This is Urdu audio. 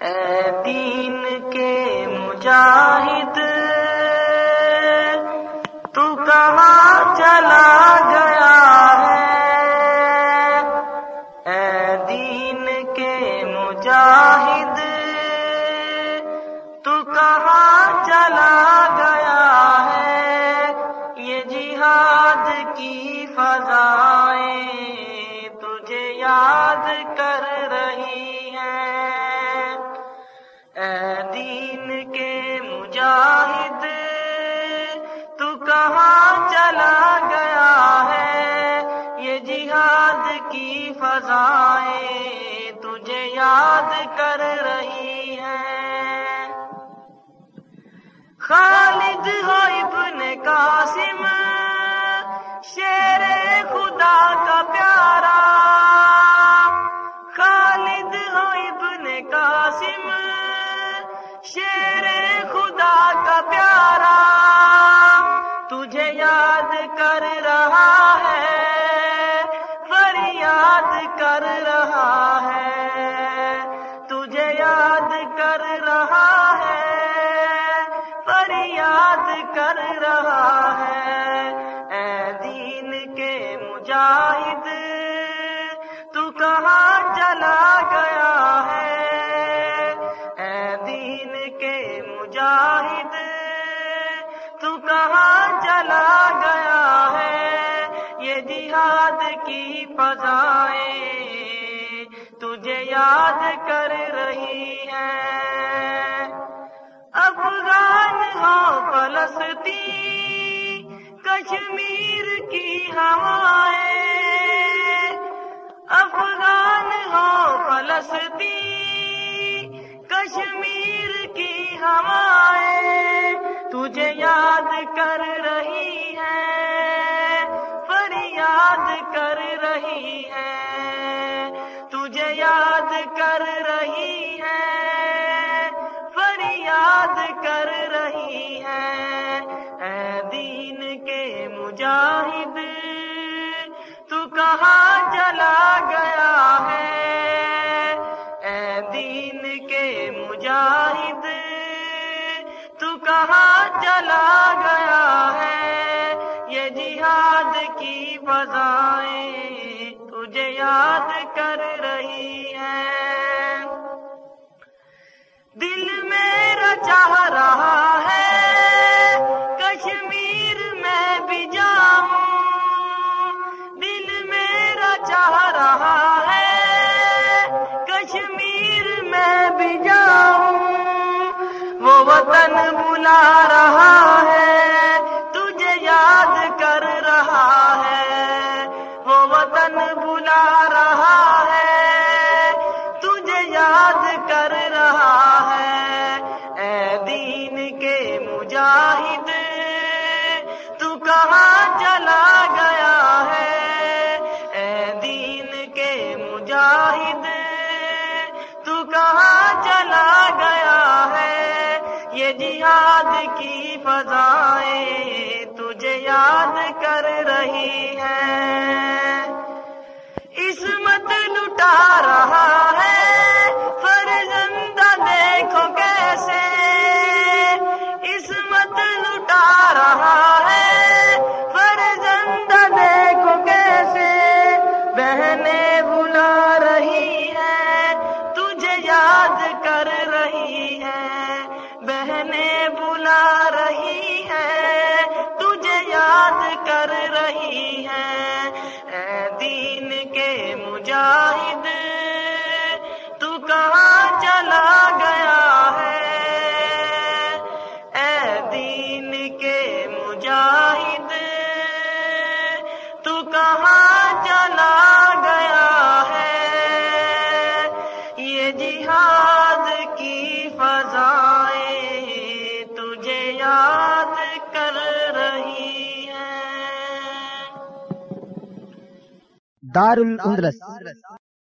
اے دین کے مجاہد، تو کہاں چلا گیا ہے؟ اے دین کے مجاہد، تو کہاں چلا گیا ہے؟ یہ جہاد کی فضائیں تجھے یاد کر کی فضائیں تجھے یاد کر رہی ہیں۔ خالد ہو ابن قاسم، شیر خدا کا پیارا۔ خالد ہو ابن قاسم، شیر خدا کا پیارا۔ تجھے یاد کر رہا یاد کر رہا ہے، تجھے یاد کر رہا ہے، فریاد کر رہا ہے، اے دین کے مجاہد یہ جہاد کی فضائیں تجھے یاد کر رہی ہیں۔ افغان ہو فلسطین، کشمیر کی ہوائیں۔ افغان ہو فلسطین، کشمیر کی ہوائیں۔ تجھے یاد تجھے یاد کر رہی ہے، فریاد کر رہی ہے۔ اے دین کے مجاہد، تو کہاں چلا گیا ہے؟ اے دین کے مجاہد، تو کہاں چلا گیا ہے؟ یہ جہاد کی فضائیں۔ تجھے یاد کر رہی ہیں۔ دل میرا چاہ رہا ہے، کشمیر میں بھی جاؤں۔ دل میرا چاہ رہا ہے، کشمیر میں بھی جاؤں۔ وہ وطن بلا رہا یاد کر رہا ہے۔ اے دین کے مجاہد، تو کہاں چلا گیا ہے؟ اے دین کے مجاہد، تو کہاں چلا گیا ہے؟ یہ جہاد کی فضائیں تجھے یاد کر رہی ہیں۔ عصمت لٹا رہی ہے۔ اے دین کے مجاہد، تو کہاں چلا گیا ہے؟ اے دین کے مجاہد، تو کہاں چلا گیا ہے؟ یہ جہاد کی فضائیں تجھے یاد دار الاندلس